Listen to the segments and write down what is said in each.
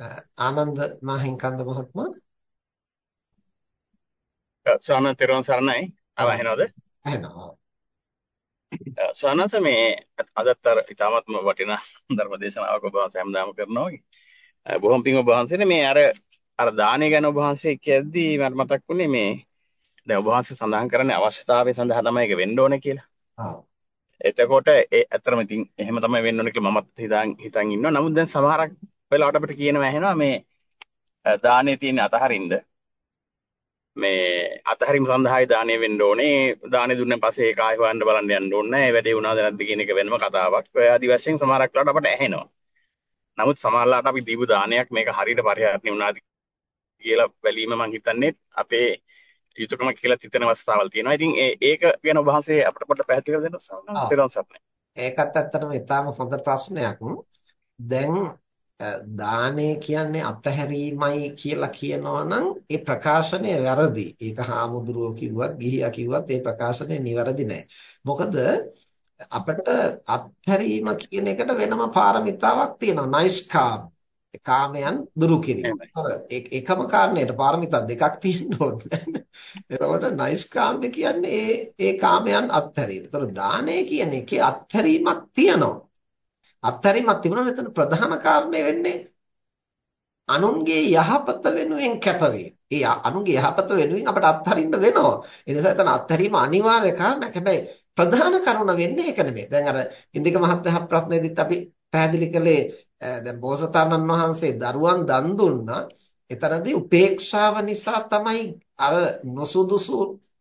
ආනන්ද මහින්කන්ද මහත්මයා ස්වාමීන් තෙරුවන් සරණයි. ආව ඇහෙනවද? ඇහෙනවා. ස්වාමීන් මේ අදත් අර ඊටමත්ම වටිනා ධර්ම දේශනාවක් ඔබ වහන්සේ හැමදාම කරනවා. බොහොම පිං ඔබ වහන්සේනේ මේ අර අර දානය ගැන ඔබ වහන්සේ කියද්දී මට මතක් වුණේ මේ දැන් ඔබ වහන්සේ සඳහන් කරන්නේ අවශ්‍යතාවය සඳහා තමයි ඒක වෙන්න ඕනේ කියලා. ආ. එතකොට ඒ ඇත්තටම ඉතින් එහෙම තමයි වෙන්න ඕනේ කියලා මමත් හිතන් හිතන් ඉන්නවා. නමුත් දැන් සමහරක් වෙලාවට අපිට කියනවා ඇහෙනවා මේ දානේ තියෙන අතහරින්ද මේ අතහැරීම සඳහායි දාණය වෙන්න ඕනේ. දාණය දුන්න පස්සේ ඒක ආයෙ හොයන්න බලන්න යන්න ඕනේ නැහැ. වැඩේ වුණාද නැද්ද කියන එක වෙනම කතාවක්. ඔය ආදි වශයෙන් සමහරක් වෙලාවට අපට ඇහෙනවා. නමුත් සමහරලාට අපි දීපු දානයක් මේක හරියට පරිහරණය වුණාද කියලා බැලීම මම හිතන්නේ අපේ යුතුයකම කියලා හිතන අවස්ථාවල් තියෙනවා. ඉතින් ඒක ගැන ඔබ වහන්සේ අපිට පොඩ්ඩක් පැහැදිලි කරලා දෙන්න සරණයි. ඒකත් ඇත්තටම ඉතාම හොඳ ප්‍රශ්නයක්. දැන් දානය කියන්නේ අතහැරීමයි කියලා කියනවනම් ඒ ප්‍රකාශනය වැරදි. ඒක හාමුදුරුවෝ කිව්වත් ගිහියා කිව්වත් ඒ ප්‍රකාශනය නිවැරදි නෑ. මොකද අපිට අත්හැරීම කියන එකට වෙනම පාරමිතාවක් තියෙනවා. නයිස්කාම්. කාමයන් දුරු කිරීම. එකම කාරණේට පාරමිතා දෙකක් තියෙන්න ඕනේ. එතකොට නයිස්කාම් කියන්නේ ඒ ඒ කාමයන් අත්හැරීම. එතකොට දානය කියන එකේ අත්හැරීමක් තියෙනවා. අත්හැරීමක් තිබුණා එතන ප්‍රධාන කාරණේ වෙන්නේ අනුන්ගේ යහපත වෙනුවෙන් කැපවීම. ඒ අනුන්ගේ යහපත වෙනුවෙන් අපට අත්හරින්න වෙනවා. ඒ නිසා එතන අත්හැරීම අනිවාර්ය කාරණයක්. හැබැයි ප්‍රධාන කරුණ වෙන්නේ ඒක නෙමෙයි. දැන් අර ඉන්දික මහත්තයා ප්‍රශ්නේදීත් අපි පැහැදිලි කළේ දැන් බෝසතාණන් වහන්සේ දරුවන් දන් දුන්නා. එතරම්දී උපේක්ෂාව නිසා තමයි අර නොසුදුසු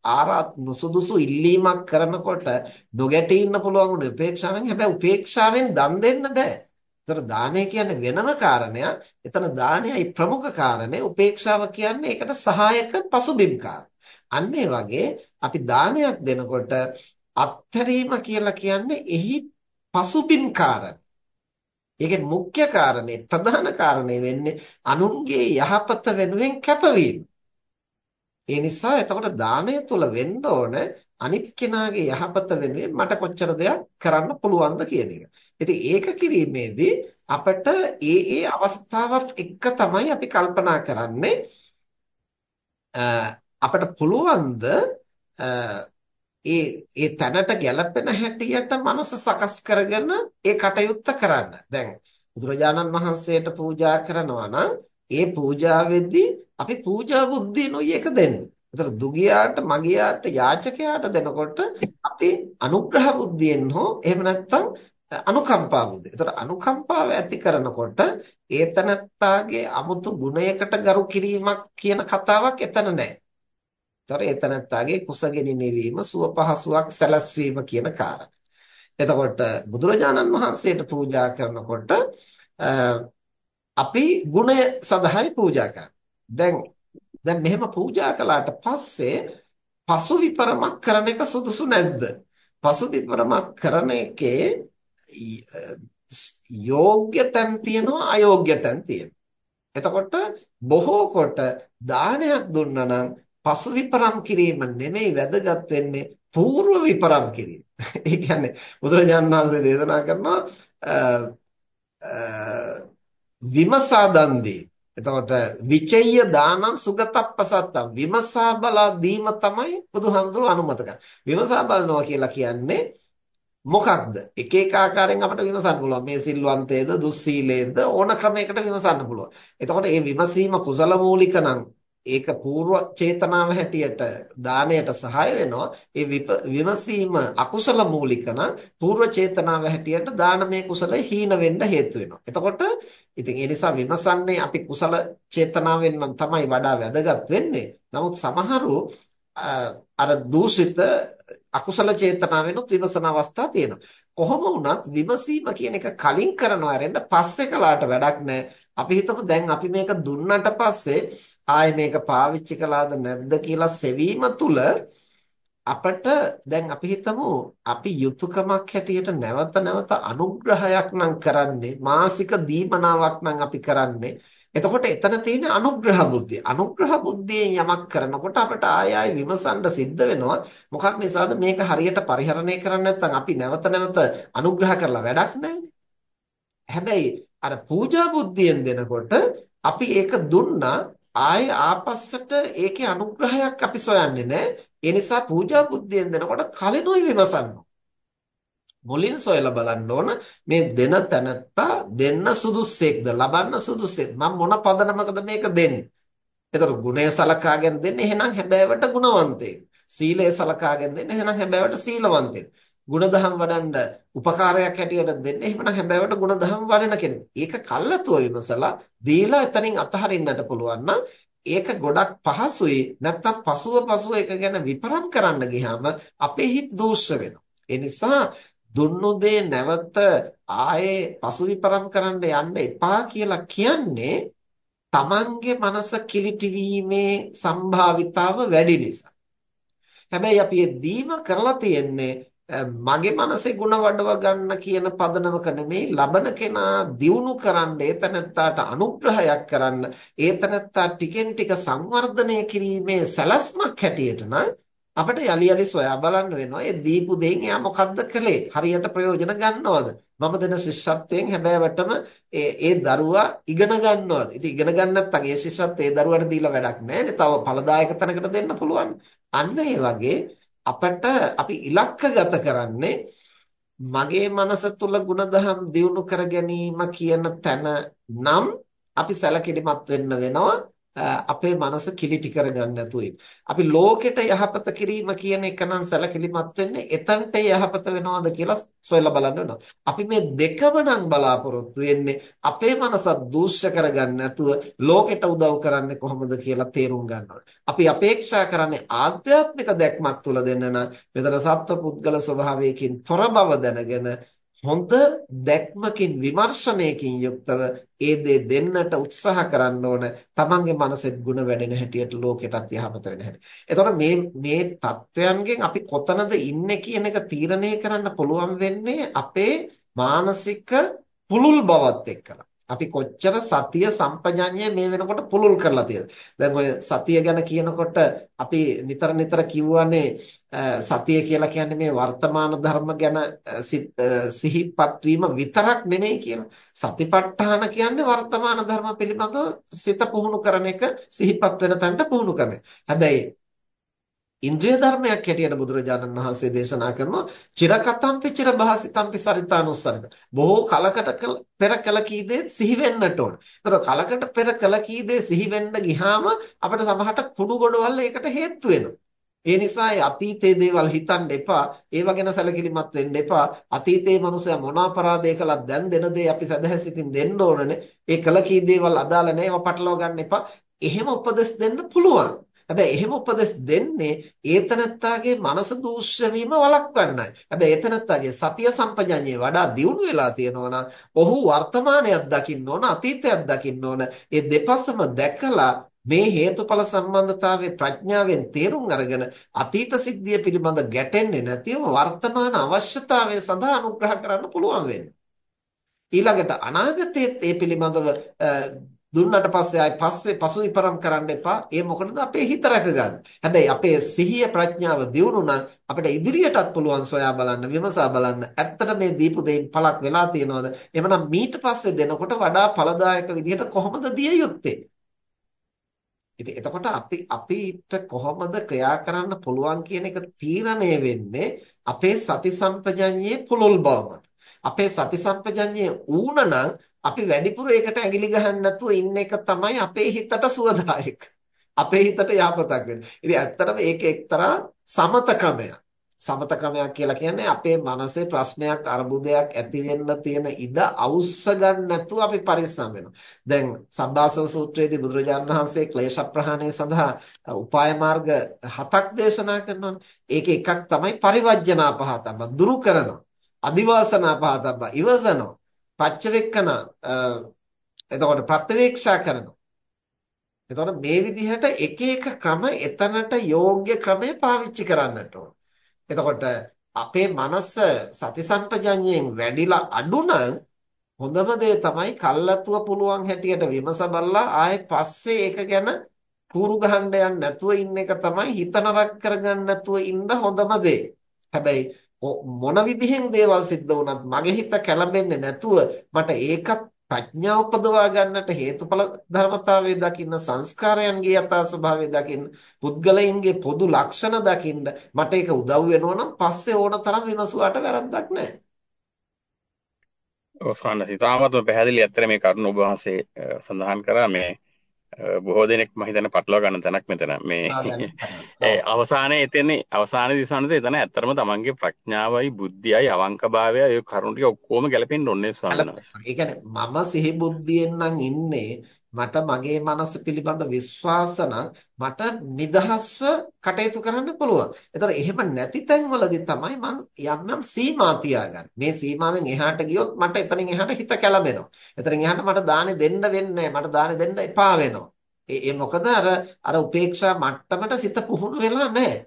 ආරාත් නුසුදුසු ඉල්ලීමක් කරනකොට නොගැටී ඉන්න පුළුවන් උනේ උපේක්ෂාවෙන් හැබැයි උපේක්ෂාවෙන් දන් දෙන්න බෑ. ඒතර දානය කියන්නේ වෙනම කාරණයක්. එතන දානයයි ප්‍රමුඛ කාරණේ උපේක්ෂාව කියන්නේ ඒකට සහායක පසුබිම් අන්න වගේ අපි දානයක් දෙනකොට අත්හැරීම කියලා කියන්නේ එහි පසුබිම් කාරණේ. ඒකේ මුඛ්‍ය කාරණේ ප්‍රධාන කාරණේ වෙන්නේ අනුන්ගේ යහපත වෙනුවෙන් කැපවීම. ඒ නිසා එතකොට දාණය තුල වෙන්න ඕන අනිත් කෙනාගේ යහපත වෙනුවෙන් මට කොච්චර දෙයක් කරන්න පුළුවන්ද කියන එක. ඉතින් ඒක කිරීමේදී අපිට ඒ ඒ අවස්ථාවත් එක්ක තමයි අපි කල්පනා කරන්නේ අපිට පුළුවන්ද ඒ ඒ තැනට ගැලපෙන හැටියට මනස සකස් කරගෙන ඒ කටයුත්ත කරන්න. දැන් බුදුරජාණන් වහන්සේට පූජා කරනවා නම් ඒ පූජාවේදී අපි පූජා බුද්ධියනොයි එක දෙන්නේ. ඒතර දුගියාට මගියාට යාචකයාට දෙනකොට අපි අනුග්‍රහ බුද්ධියෙන් හෝ එහෙම නැත්නම් අනුකම්පා බුද්ධිය. ඒතර අනුකම්පාව ඇති කරනකොට ඒතනත්තාගේ 아무තු ගුණයකට ගරු කිරීමක් කියන කතාවක් එතන නැහැ. ඒතර ඒතනත්තාගේ කුසගිනි නිවීම සුව පහසුවක් සැලැස්වීම කියන කාරණා. එතකොට බුදුරජාණන් වහන්සේට පූජා කරනකොට අපි ගුණය සඳහායි පූජා කරන්නේ. දැන් දැන් මෙහෙම පූජා කළාට පස්සේ පසු විපරමක් කරන එක සුදුසු නැද්ද? පසු විපරමක් කරන එකේ යෝග්‍ය තැන් තියෙනවා අයෝග්‍ය තැන් තියෙනවා. එතකොට බොහෝ කොට දානයක් දුන්නා නම් පසු විපරම් කිරීම නෙමෙයි වැදගත් වෙන්නේ పూర్ව විපරම් කිරීම. ඒ කියන්නේ බුදුරජාණන් වහන්සේ දේශනා කරනවා විමසා දන් දී. එතකොට විචය්‍ය දානං සුගතප්පසත්තම් විමසා බලා දීම තමයි බුදුහාමුදුරුවෝ අනුමත කරන්නේ. විමසා බලනවා කියලා කියන්නේ මොකක්ද? එක එක ආකාරයෙන් අපිට විමසන්න පුළුවන්. මේ සිල්වන්තයේද, දුස්සීලයේද ඕන ක්‍රමයකට විමසන්න පුළුවන්. එතකොට මේ විමසීම කුසල මූලික නම් ඒක పూర్ව චේතනාව හැටියට දාණයට සහාය වෙනවා. ඒ විමසීම අකුසල මූලික නම් పూర్ව චේතනාව හැටියට දානමය කුසල හීන වෙන්න හේතු වෙනවා. එතකොට ඉතින් ඒ නිසා විමසන්නේ අපි කුසල චේතනාවෙන් නම් තමයි වඩා වැදගත් වෙන්නේ. නමුත් සමහරු අර දූෂිත අකුසල චේතනාවෙනුත් විමසන අවස්ථා තියෙනවා. කොහොම වුණත් විමසීම කියන එක කලින් කරනවා රෙන්න පස්සේ කළාට වැඩක් නැහැ. අපි හිතමු දැන් අපි මේක දුන්නට පස්සේ ආයේ මේක පාවිච්චි කළාද නැද්ද කියලා සෙවීම තුල අපිට දැන් අපි හිතමු අපි යුතුයකමක් හැටියට නැවත නැවත අනුග්‍රහයක් නම් කරන්නේ මාසික දීමනාවක් නම් අපි කරන්නේ. එතකොට එතන තියෙන අනුග්‍රහ බුද්ධිය. අනුග්‍රහ බුද්ධියෙන් යමක් කරනකොට අපිට ආය ආය විමසන්න සිද්ධ වෙනවා. මොකක් නිසාද මේක හරියට පරිහරණය කරන්නේ නැත්නම් අපි නැවත නැවත අනුග්‍රහ කරලා වැඩක් නැහැ. හැබැයි අර පූජා බුද්ධියෙන් දෙනකොට අපි ඒක දුන්නා. ආයේ ආපස්සට ඒකේ අනුග්‍රහයක් අපි සොයන්නේ නැහැ. ඒ නිසා පූජා බුද්ධියෙන් දෙනකොට කලිනුයි විමසන්න. මුලින් සොයලා බලන්න ඕන මේ දෙන තැනත්තා දෙන්න සුදුස්සෙක්ද ලබන්න සුදුස්සෙක්ද මම මොන පදනමකද මේක දෙන්නේ එතකොට ගුණය සලකාගෙන දෙන්නේ එහෙනම් හැබෑවට ගුණවන්තයෙක් සීලය සලකාගෙන දෙන්නේ එහෙනම් හැබෑවට සීලවන්තයෙක් ගුණධම් වඩන්න උපකාරයක් හැටියට දෙන්නේ. එහෙනම් හැබෑවට ගුණධම් වඩන කෙනෙක්. ඒක කල්ලාතුව විමසලා දීලා එතනින් අතහරින්නට පුළුවන් ඒක ගොඩක් පහසුයි. නැත්තම් පසුව පසුව ඒක ගැන විපරම් කරන්න ගියාම අපේ හිත දූෂ්‍ය වෙනවා. ඒ නිසා දුන්නු දේ නැවත ආයේ පසුවිපරම් කරන්න යන්න එපා කියලා කියන්නේ තමන්ගේ මනස කිලිටි වීමේ සම්භාවිතාව වැඩි නිසා. හැබැයි අපි දීම කරලා තියෙන්නේ මගේ මනසේ ಗುಣ වඩව ගන්න කියන පදනමක නෙමෙයි ලබන කෙනා දියුණු කරන්න ඒතනත්තාට අනුග්‍රහයක් කරන්න ඒතනත්තා ටිකෙන් ටික සංවර්ධනය කිරීමේ සැලැස්මක් හැටියට නම් අපිට යලි යලි සොයා බලන්න වෙනවා. ඒ දීපු දෙයින් එයා මොකද්ද කළේ? හරියට ප්‍රයෝජන ගන්නවද? මම දෙන ශිෂ්‍යත්වයෙන් හැබෑවටම ඒ ඒ දරුවා ඉගෙන ගන්නවද? ඉතින් ඉගෙන ගන්න නැත්නම් ඒ ශිෂ්‍යත්වය ඒ දරුවාට දීලා වැඩක් නැහැ තව ඵලදායක තැනකට දෙන්න පුළුවන්. අන්න ඒ වගේ අපිට අපි ඉලක්කගත කරන්නේ මගේ මනස තුල ಗುಣධම් දියුණු කර ගැනීම කියන තැන නම් අපි සැලකිලිමත් වෙන්න වෙනවා. අපේ මනස කිලිටි කරගන්න නැතුව අපි ලෝකෙට යහපත කිරීම කියන එක නම් සැලකිලිමත් වෙන්නේ එතනට යහපත වෙනවද කියලා සොයලා බලන්න වෙනවා. අපි මේ දෙකම නම් බලාපොරොත්තු වෙන්නේ අපේ මනස දූෂ්‍ය කරගන්න නැතුව ලෝකෙට උදව් කරන්නේ කොහොමද කියලා තේරුම් ගන්න අපි අපේක්ෂා කරන්නේ ආධ්‍යාත්මික දැක්මක් තුල දෙන්න නම් මෙතන සත්ව පුද්ගල ස්වභාවයකින් තොර බව දැනගෙන හොඳ දැක්මකින් විමර්ශනයකින් යුක්තව ඒ දේ දෙන්නට උත්සාහ කරන්න ඕන තමන්ගේ මනසෙත් ಗುಣ වැඩෙන හැටියට ලෝකෙටත් යහපත වෙන හැටි. එතකොට මේ මේ தත්වයන්ගෙන් අපි කොතනද ඉන්නේ කියන එක තීරණය කරන්න පුළුවන් වෙන්නේ අපේ මානසික පුළුල් බවත් එක්කලා. අපි කොච්චර සතිය සම්පජඤ්ඤය මේ වෙනකොට පුළුල් කරලා තියෙද. දැන් ඔය සතිය ගැන කියනකොට අපි නිතර නිතර කියවනේ සතිය කියලා කියන්නේ මේ වර්තමාන ධර්ම ගැන සිහිපත් වීම විතරක් නෙමෙයි කියලා. සතිපට්ඨාන කියන්නේ වර්තමාන ධර්ම පිළිබඳව සිත පුහුණු කරන එක සිහිපත් වෙන තැනට පුහුණු කරන. හැබැයි ඉන්ද්‍රිය ධර්මයක් හැටියට බුදුරජාණන් වහන්සේ දේශනා කරනවා චිරකතම්පි චිරභාසිතම්පි සරිතානුස්සරිත. බොහෝ කලකට පෙර කල කී දේ සිහි වෙන්නට ඕන. ඒතර කලකට පෙර කල කී දේ සිහි වෙන්න ගියාම අපිට සමහරට කුණු ගොඩවල් ඒකට හේතු වෙනවා. ඒ නිසා අතීතයේ දේවල් හිතන්න එපා. ඒව ගැන සැලකිලිමත් වෙන්න එපා. අතීතයේ මිනිස්සයා මොන අපරාධය කළත් දැන් දෙන දේ අපි සදහැසිතින් දෙන්න ඕනනේ. ඒ කල කී දේවල් අදාළ නැහැ. ඒවා පටලවා ගන්න එපා. එහෙම උපදෙස් දෙන්න පුළුවන්. හැබැයි එහෙම උපදෙස් දෙන්නේ ඒතනත්තාගේ මනස දූෂ්‍ය වීම වළක්වන්නයි. හැබැයි ඒතනත්තාගේ සතිය සම්පජඤ්ඤේ වඩා දියුණු වෙලා තියෙනවා නම් ඔහු වර්තමානයක් දකින්න ඕන අතීතයක් දකින්න ඕන. ඒ දෙපසම දැකලා මේ හේතුඵල සම්බන්ධතාවයේ ප්‍රඥාවෙන් තේරුම් අරගෙන අතීත සිද්ධිය පිළිබඳ ගැටෙන්නේ නැතිව වර්තමාන අවශ්‍යතාවය සඳහා අනුග්‍රහ කරන්න පුළුවන් වෙන්නේ. ඊළඟට අනාගතයේත් ඒ පිළිබඳව දුන්නට පස්සේ ආයි පස්සේ පසු විපරම් කරන්න එපා. ඒ මොකටද අපේ හිත රැකගන්න. හැබැයි අපේ සිහිය ප්‍රඥාව දියුණු නම් අපිට ඉදිරියටත් පුළුවන් සොයා බලන්න, විමසා බලන්න. ඇත්තට මේ දීපු දෙයින් පළක් වෙලා තියෙනවද? එහෙමනම් මීට පස්සේ දෙනකොට වඩා ඵලදායක විදිහට කොහොමද දිය යුත්තේ? ඉතින් එතකොට අපි අපිට කොහොමද ක්‍රියා කරන්න පුළුවන් කියන එක තීරණය වෙන්නේ අපේ සති සම්පජඤ්ඤයේ පුළුල් බව මත. අපේ සති සම්පජඤ්ඤයේ ඌනනම් අපි වැඩිපුර ඒකට ඇඟිලි ගහන්න නැතුව ඉන්න එක තමයි අපේ හිතට සුවදායක. අපේ හිතට යහපතක් වෙන්නේ. ඉතින් ඇත්තටම ඒක එක්තරා සමත ක්‍රමයක්. සමත ක්‍රමයක් කියලා කියන්නේ අපේ මනසේ ප්‍රශ්නයක් අර්බුදයක් ඇති වෙන්න තියෙන ඉඩ අවුස්ස ගන්න නැතුව අපි පරිස්සම් වෙනවා. දැන් සබ්බාසව සූත්‍රයේදී බුදුරජාණන් වහන්සේ ක්ලේශ ප්‍රහාණය සඳහා උපාය මාර්ග හතක් දේශනා කරනවානේ. ඒකේ එකක් තමයි පරිවර්ජනා පහතබ්බ දුරු කරනවා. අදිවාසනා පහතබ්බ ඉවසනවා. පච්චවෙක්කන එතකොට ප්‍රත්‍යවේක්ෂා කරනවා. එතකොට මේ විදිහට එක එක ක්‍රම එතනට යෝග්‍ය ක්‍රමය පාවිච්චි කරන්නට ඕන. එතකොට අපේ මනස සති සම්පජඤ්ඤයෙන් වැඩිලා අඩු නම් හොඳම දේ තමයි කල්ලාතුව පුළුවන් හැටියට විමස බලලා ආයේ පස්සේ ඒක ගැන කూరు ගහන්න යන්න නැතුව ඉන්න එක තමයි හිත නරක කරගන්න නැතුව ඉන්න හොඳම දේ. හැබැයි මොන විදිහෙන් දේවල් සිද්ධ වුණත් මගේ හිත කැළඹෙන්නේ නැතුව මට ඒකත් ප්‍රඥාව උපදවා ගන්නට හේතුඵල ධර්මතාවයේ දකින්න සංස්කාරයන්ගේ යථා ස්වභාවය දකින්න පුද්ගලයින්ගේ පොදු ලක්ෂණ දකින්න මට ඒක උදව් වෙනවා නම් පස්සේ ඕන තරම් විමසුවාට වැරද්දක් නැහැ. ඔව් සාන්නසි තාමත්ම පැහැදිලි ඇත්තට මේ කරුණ ඔබ වහන්සේ සඳහන් කරා මේ බොහෝ දෙනෙක් මම හිතන්නේ පටලවා ගන්න තැනක් මෙතන මේ ඒ අවසානයේ එතනේ අවසානයේ දිසවනද එතන ඇත්තටම තමන්ගේ ප්‍රඥාවයි බුද්ධියයි අවංකභාවයයි ඒ කරුණු ටික ඔක්කොම ගැලපෙන්න ඕනේ ස්වාමීන් වහන්සේ. ඒ කියන්නේ මම සිහි බුද්ධියෙන් නම් ඉන්නේ මට මගේ මනස පිළිබඳ විශ්වාස මට නිදහස්ව කටයුතු කරන්න පුළුවන්. ඒතර එහෙම නැති තැන්වලදී තමයි මම යම් යම් සීමා තියාගන්නේ. මේ සීමාවෙන් එහාට ගියොත් මට එතනින් එහාට හිත කැළඹෙනවා. එතනින් එහාට මට දානේ දෙන්න වෙන්නේ මට දානේ දෙන්න එපා වෙනවා. ඒ මොකද අර අර උපේක්ෂා මට්ටමට සිත පුහුණු වෙලා නැහැ.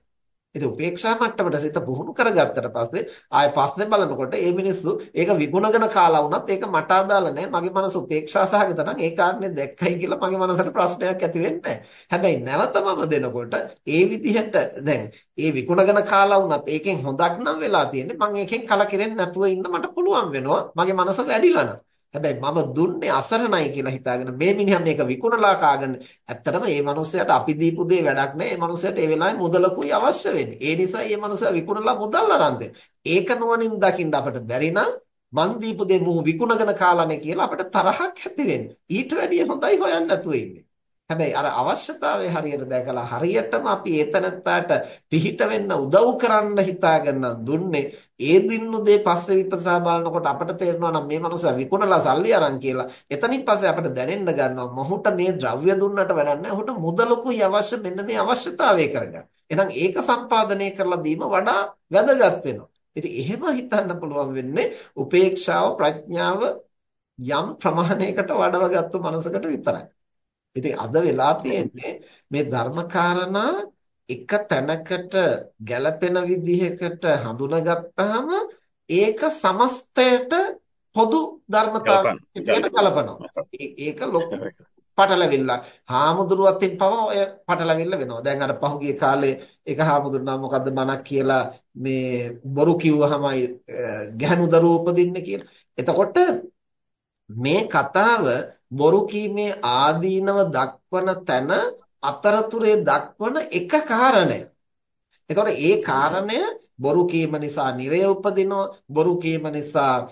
ඉතින් උපේක්ෂා මට්ටමට සිත පුහුණු කරගත්තට පස්සේ ආයෙ පස්සේ බලනකොට මේ මිනිස්සු ඒක විගුණගෙන කාලා වුණත් ඒක මට අදාළ නැහැ. මගේ මනස උපේක්ෂා සහගත නම් ඒ කාරණේ දැක්කයි කියලා මගේ මනසට ප්‍රශ්නයක් ඇති වෙන්නේ හැබැයි නැවතමම දෙනකොට ඒ විදිහට දැන් ඒ විගුණගෙන කාලා වුණත් ඒකෙන් හොඳක් නම් වෙලා තියෙන්නේ. මම ඒකෙන් කලකිරෙන්නේ නැතුව ඉන්න මට පුළුවන් වෙනවා. මගේ මනස වැඩිලා නම්. හැබැයි මම දුන්නේ අසරණයි කියලා හිතාගෙන මේ මිනිහා මේක විකුණලා කාගෙන ඇත්තටම මේ මිනිහයාට අපි දීපු දේ වැඩක් නැහැ. මේ මිනිහයාට ඒ වෙලාවේ මුදලකුයි අවශ්‍ය වෙන්නේ. ඒ නිසා මේ මිනිහයා විකුණලා මුදල් අරන් ඒක නුවණින් දකින්න අපිට බැරි නම් මන් දීපු දේ මූ විකුණගෙන කාලානේ කියලා අපිට තරහක් ඇති වෙන්නේ. ඊට වැඩිය හොඳයි හොයන්න නැතුව ඉන්නේ. හැබැයි අර අවශ්‍යතාවය හරියට දැකලා හරියටම අපි ඒතනත්තාට පිහිට වෙන්න උදව් කරන්න හිතාගෙන දුන්නේ ඒ දින්නු දේ පස්සේ විපසා බලනකොට අපිට තේරෙනවා නම් මේ මනුස්සයා විකුණලා සල්ලි අරන් කියලා. එතනින් පස්සේ අපිට දැනෙන්න ගන්නවා මොහුට මේ ද්‍රව්‍ය දුන්නට වැඩක් නැහැ. ඔහුට මුදලකුයි අවශ්‍ය මෙන්න මේ අවශ්‍යතාවය කරගන්න. එහෙනම් ඒක සම්පාදනය කරලා දීම වඩා වැදගත් වෙනවා. ඉතින් එහෙම හිතන්න පුළුවන් වෙන්නේ උපේක්ෂාව ප්‍රඥාව යම් ප්‍රමාණයකට වඩවගත්තු මනසකට විතරයි. ඉතින් අද වෙලා තියෙන්නේ මේ ධර්මකාරණා එක තැනකට ගැළපෙන විදිහකට හඳුනාගත්තාම ඒක සමස්තයට පොදු ධර්මතාවයකට කලපනවා. ඒක ලොකු පටලවිල්ලක්. හාමුදුරුවත්ින් පවා ඔය පටලවිල්ල වෙනවා. දැන් අර පහුගිය කාලේ එක හාමුදුරුවෝ මොකද්ද මනක් කියලා මේ බොරු කිව්වහමයි ගැහණු දරුවෝ උපදින්නේ කියලා. එතකොට මේ කතාව බොරු කීමේ ආදීනව දක්වන තැන අතරතුරේ දක්වන එක කාරණය. එතකොට ඒ කාරණය බොරු කීම නිසා නිරය උපදිනවා බොරු කීම නිසා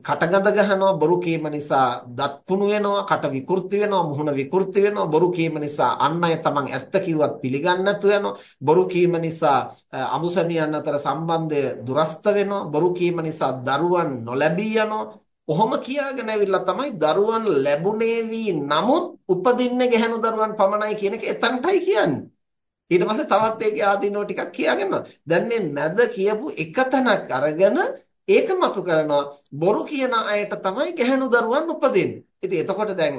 කටගඳ ගහනවා බොරු කීම නිසා දත් කුණු වෙනවා කට විකෘති වෙනවා මුහුණ විකෘති වෙනවා බොරු කීම නිසා අන් අය තමන් ඇත්ත කිව්වත් පිළිගන්නේ නැතු වෙනවා බොරු කීම නිසා අමුසමියන් අතර සම්බන්ධය දුරස්ත වෙනවා බොරු කීම නිසා දරුවන් නොලැබී යනවා කොහොම කියාගෙන ඇවිල්ලා තමයි දරුවන් ලැබුණේ වී නමුත් උපදින්නේ ගැහණු දරුවන් පමණයි කියන එක එතනටයි කියන්නේ. ඊට පස්සේ තවත් ඒකේ ආදීනෝ ටිකක් කියාගෙනවා. දැන් මේ මැද කියපු එක තැනක් අරගෙන ඒක මතු කරනවා බොරු කියන අයට තමයි ගැහණු දරුවන් උපදින්නේ. ඉතින් එතකොට දැන්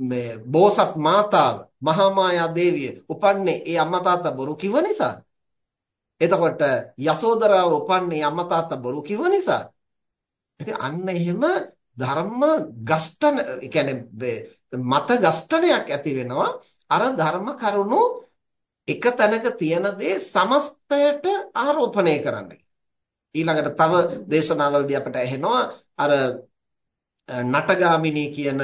මේ බෝසත් මාතාව මහා මායා දේවිය උපන්නේ ඒ අම්මා තාත්තා බොරු කිව්ව නිසා. එතකොට යසෝදරාව උපන්නේ අම්මා තාත්තා බොරු කිව්ව නිසා. ඉතින් අන්න එහෙම ධර්ම ගස්ඨන කියන්නේ මත ගස්ඨනයක් ඇති වෙනවා අර ධර්ම කරුණු එක තැනක තියෙන දේ සමස්තයට ආරෝපණය කරන්න. ඊළඟට තව දේශනාවලදී අපිට ඇහෙනවා අර නටගාමිනී කියන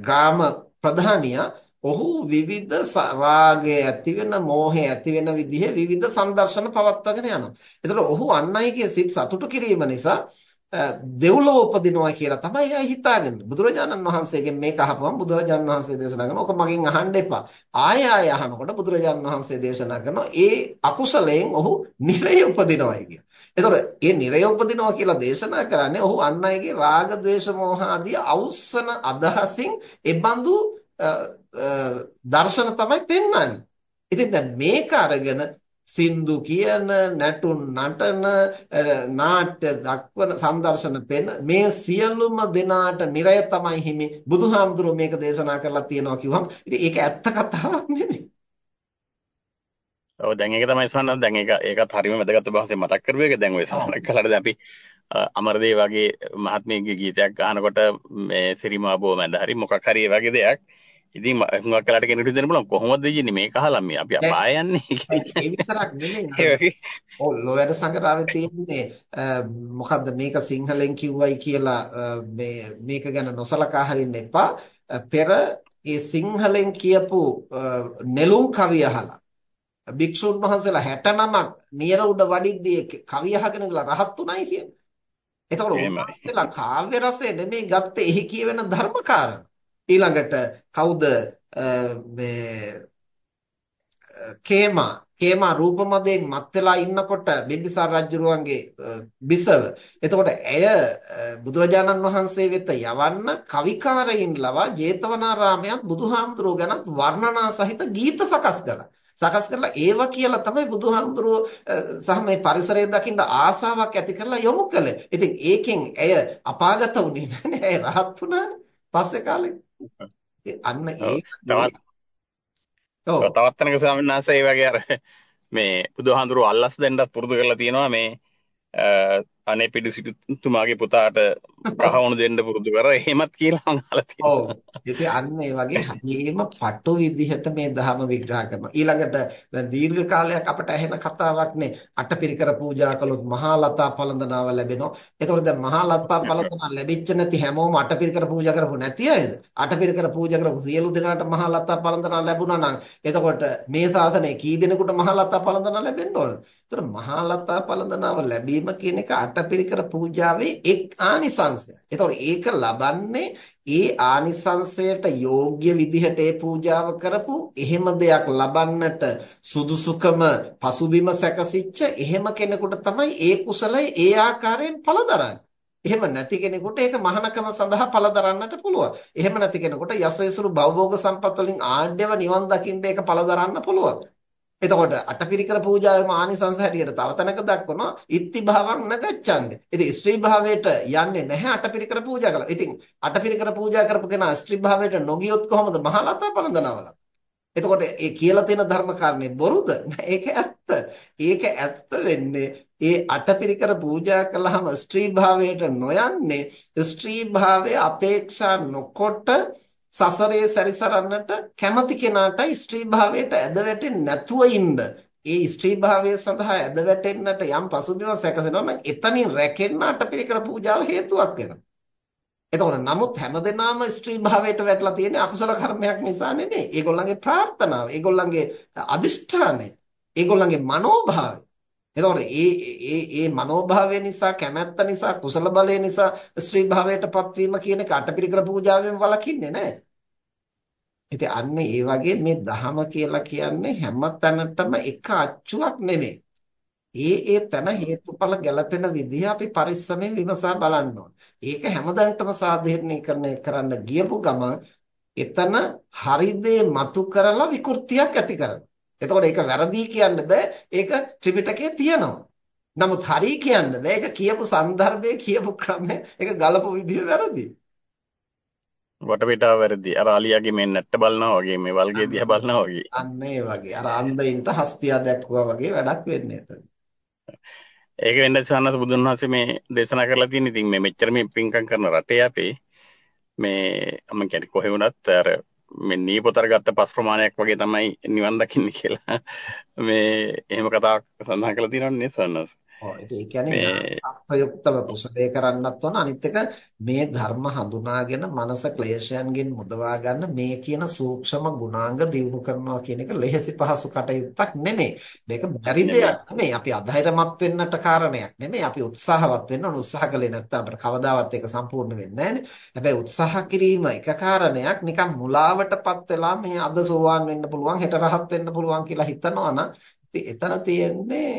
ග්‍රාම ප්‍රධානියා ඔහු විවිධ රාගය ඇති වෙන මෝහය ඇති වෙන විදිහේ විවිධ සංදර්ශන පවත්වාගෙන යනවා. එතකොට ඔහු අන් අයගේ සිත් සතුටු කිරීම නිසා දෙව්ලොව උපදිනවා කියලා තමයි එයා හිතාගන්නේ. බුදුරජාණන් වහන්සේගෙන් මේක අහපුවම බුදුරජාණන් වහන්සේ දේශනා කරනවා. ඔක මගෙන් අහන්න එපා. ආය ආය අහනකොට බුදුරජාණන් වහන්සේ දේශනා කරනවා ඒ අකුසලයෙන් ඔහු නිරය උපදිනවායි කියලා. එතකොට ඒ නිරය උපදිනවා කියලා දේශනා කරන්නේ ඔහු අන් අයගේ රාග, ద్వේෂ, මෝහ ආදී අවුස්සන අදහසින් ඒ බඳු දර්ශන තමයි පෙන්වන්නේ. ඉතින් දැන් මේක අරගෙන සින්දු කියන නැටුම් නටන නාට්‍ය දක්වන සම්දර්ශන පෙන මේ සියලුම දෙනාට නිරය තමයි හිමි. බුදුහාමුදුරුවෝ මේක දේශනා කරලා තියෙනවා කිව්වම ඉතින් ඒක ඇත්ත කතාවක් නෙමෙයි. ඔව් දැන් ඒක තමයි සවන්න දැන් ඒක ඒකත් හරියම වැදගත් බවසේ මතක් කරපු එක දැන් ඔය සමහරක් කලකට දැන් අපි අමරදේව වගේ මහත්මියගේ ගීතයක් අහනකොට මේ සිරිමාබෝ මැද හරි මොකක් හරි වගේ දෙයක් ඉතින් හුඟක් වෙලාට කෙනෙකුට දෙන්න පුළුවන් කොහොමද දෙන්නේ මේක අහලා මේ අපි අපාය යන්නේ ඒ විතරක් නෙමෙයි. ඔව් ලෝයර සංගරාවේ තියෙන්නේ මොකද්ද මේක සිංහලෙන් කිව්වයි කියලා මේ මේක ගැන නොසලකා හරින්න එපා. පෙර ඒ සිංහලෙන් කියපු නෙළුම් කවිය අහලා භික්ෂුන් වහන්සේලා 69ක් නියර උඩ වඩිද්දී කවිය අහගෙන ඉඳලා රහත් උනායි කියන්නේ. එතකොට උන්වහන්සේලා කාව්‍ය රසය නෙමෙයි ගත්තේ. එහි කියවෙන ධර්මකාරණ. ඊළඟට කවුද මේ කේමා කේමා රූපමදයෙන් මත් වෙලා ඉන්නකොට බිම්බිසාර රජුරුවන්ගේ බිසව. එතකොට ඇය බුදුරජාණන් වහන්සේ වෙත යවන්න කවිකාරයින් ලවා ජේතවනාරාමයත් බුදුහාමුදුරුවෝ ගැනත් වර්ණනා සහිත ගීත සකස් කළා. සකස් කරලා ඒව කියලා තමයි බුදුහාමුදුරුවෝ සහ මේ පරිසරය දකින්න ආසාවක් ඇති කරලා යොමු කළේ. ඉතින් ඒකෙන් ඇය අපාගත වුණේ නැහැ. ඇය රහත් වුණානේ. පස්සේ කාලේ. අන්න ඒක ඔව්. තවත් තැනක ස්වාමීන් වහන්සේ ඒ වගේ අර මේ බුදුහාඳුරු අල්ලස් දෙන්නත් පුරුදු කරලා තියෙනවා මේ අනේ පිටු සිටුතුමාගේ පුතාට කහවණු දෙන්න පුරුදු කර එහෙමත් කියලා අහලා තියෙනවා. ඔව්. ඉතින් අන්න ඒ වගේ හැම පටු විදිහට මේ ධර්ම විග්‍රහ කරනවා. ඊළඟට දැන් දීර්ඝ කාලයක් අපට ඇහෙන කතාවක්නේ අටපිරිකර පූජා කළොත් මහා ලතා පළඳනාව ලැබෙනවා. එතකොට දැන් මහා ලතා පළඳනාව ලැබිච්ච නැති හැමෝම අටපිරිකර පූජා කරපු නැති අයද? අටපිරිකර පූජා කරපු සියලු දෙනාට මහා ලතා පළඳනාව ලැබුණා නම් එතකොට මේ සාසනයේ කී දෙනෙකුට මහා ලතා පළඳනාව ලැබෙන්න ඕනද? ඒතර මහා ලතා පළඳනාව ලැබීම කියන එක අටපිරිකර පූජාවේ එක් ආනිසංශයක්. ඒතකොට ඒක ලබන්නේ ඒ ආනිසංශයට යෝග්‍ය විදිහට ඒ පූජාව කරපු එහෙම දෙයක් ලබන්නට සුදුසුකම පසුබිම සැකසිච්ච එහෙම කෙනෙකුට තමයි ඒ කුසලය ඒ ආකාරයෙන් පළ දරන්නේ. එහෙම නැති කෙනෙකුට ඒක මහානකම සඳහා පළ දරන්නට පුළුවන්. එහෙම නැති කෙනෙකුට යසයසුරු භවභෝග සම්පත් වලින් ආඩ්‍යව නිවන් දකින්න ඒක පළ දරන්න පුළුවන්. එතකොට අටපිරිකර පූජාවේ ආනිසංස හැටියට තව තැනක දක්වනවා ඉත්ති භාවං නගච්ඡන්දේ. ඉතින් ස්ත්‍රී භාවයට යන්නේ නැහැ අටපිරිකර පූජා කළා. ඉතින් අටපිරිකර පූජා කරපු කෙනා ස්ත්‍රී භාවයට නොගියොත් කොහොමද මහලතා පළඳනවල? එතකොට ඒ කියලා තියෙන ධර්ම කාරණේ බොරුද? ඒක ඇත්ත. ඒක ඇත්ත වෙන්නේ ඒ අටපිරිකර පූජා කළාම ස්ත්‍රී භාවයට නොයන්නේ ස්ත්‍රී භාවය අපේක්ෂා නොකොට සසරේ සැරිසරන්නට කැමති කෙනාටයි ස්ත්‍රී භාවයට ඇද වැටෙන්නේ නැතුව ඉන්න. ඒ ස්ත්‍රී භාවය සඳහා ඇද වැටෙන්නට යම් පසුබිමක් සැකසෙනවා නම් එතනින් රැකෙන්න අටපිරිකර පූජාව හේතුවක් වෙනවා. එතකොට නමුත් හැමදෙනාම ස්ත්‍රී භාවයට වැටලා තියෙන අකුසල කර්මයක් නිසා නෙමෙයි. ඒගොල්ලන්ගේ ප්‍රාර්ථනාව, ඒගොල්ලන්ගේ අදිෂ්ඨානය, ඒගොල්ලන්ගේ මනෝභාවය. එතකොට ඒ ඒ ඒ මනෝභාවය නිසා, කැමැත්ත නිසා, කුසල බලය නිසා ස්ත්‍රී භාවයටපත් වීම කියන එක අටපිරිකර පූජාවෙන් වළකින්නේ නැහැ. ඉතින් අන්න ඒ වගේ මේ දහම කියලා කියන්නේ හැම තැනටම එක අච්චුවක් නෙමෙයි. ඒ ඒ තැන හේතුඵල ගැලපෙන විදිහ අපි පරිස්සමෙන් විමසා බලන්න ඕන. ඒක හැමදාටම සාධාරණීකරණය කරන්න ගියපු ගම එතන හරි දේ මතු කරලා විකෘතියක් ඇති කරනවා. එතකොට ඒක වැරදි කියන්න බෑ. ඒක ත්‍රිපිටකයේ තියෙනවා. නමුත් හරි කියන්න බෑ. ඒක කියපු સંદર્ભය කියපු ක්‍රමය ඒක ගලපු විදිය වැරදි. වටපිටාව වැරදි. අර අලියාගේ මේ නැට්ට බලනවා වගේ මේ වල්ගේ දිහා බලනවා වගේ. අන්න ඒ වගේ. අර අන්දයින්ට හස්තියා දැක්වුවා වගේ වැඩක් වෙන්නේ එතන. ඒක වෙන්න සන්නස බුදුන් වහන්සේ මේ දේශනා කරලා තියෙන ඉතින් මේ මෙච්චර මේ පින්කම් කරන රටේ අපේ මේ මම කියන්නේ කොහේ වුණත් අර මේ නීපොතර ගත්ත පස් ප්‍රමාණයක් වගේ තමයි නිවන් දකින්නේ කියලා මේ එහෙම කතාවක් සඳහන් කරලා තියෙනවනේ නේ සන්නස. ඔව්. ඒ කියන්නේ සත්‍යයුක්තව කුසලයේ කරන්නත් ඕන. අනිත් එක මේ ධර්ම හඳුනාගෙන මනස ක්ලේශයන්ගෙන් මුදවා ගන්න මේ කියන සූක්ෂම ගුණාංග දියුණු කරනවා කියන එක ලෙහෙසි පහසු කටයුත්තක් නෙමෙයි. මේක බැරි දෙයක් නෙමෙයි. අපි අධෛර්යමත් වෙන්නට කාරණයක් නෙමෙයි. අපි උත්සාහවත් වෙන්න ඕන. උත්සාහ කළේ නැත්නම් අපිට කවදාවත් ඒක සම්පූර්ණ වෙන්නේ නැහැ හැබැයි උත්සාහ කිරීම එක කාරණයක්. නිකන් මුලාවටපත් වෙලා මේ අද සෝවාන් වෙන්න පුළුවන් හෙට රහත් වෙන්න පුළුවන් කියලා හිතනවා නම් එතන තියෙන්නේ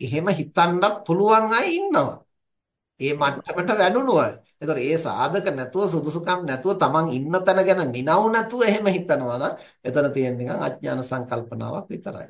එහෙම හිතන්නත් පුළුවන් අය ඉන්නවා. ඒ මට්ටමට වැඩුණු අය. ඒතකොට ඒ සාධක නැතුව සුදුසුකම් නැතුව Taman ඉන්න තැන ගැන නිනව් නැතුව එහෙම හිතනවා නම් එතන තියෙන නිකන් අඥාන සංකල්පනාවක් විතරයි.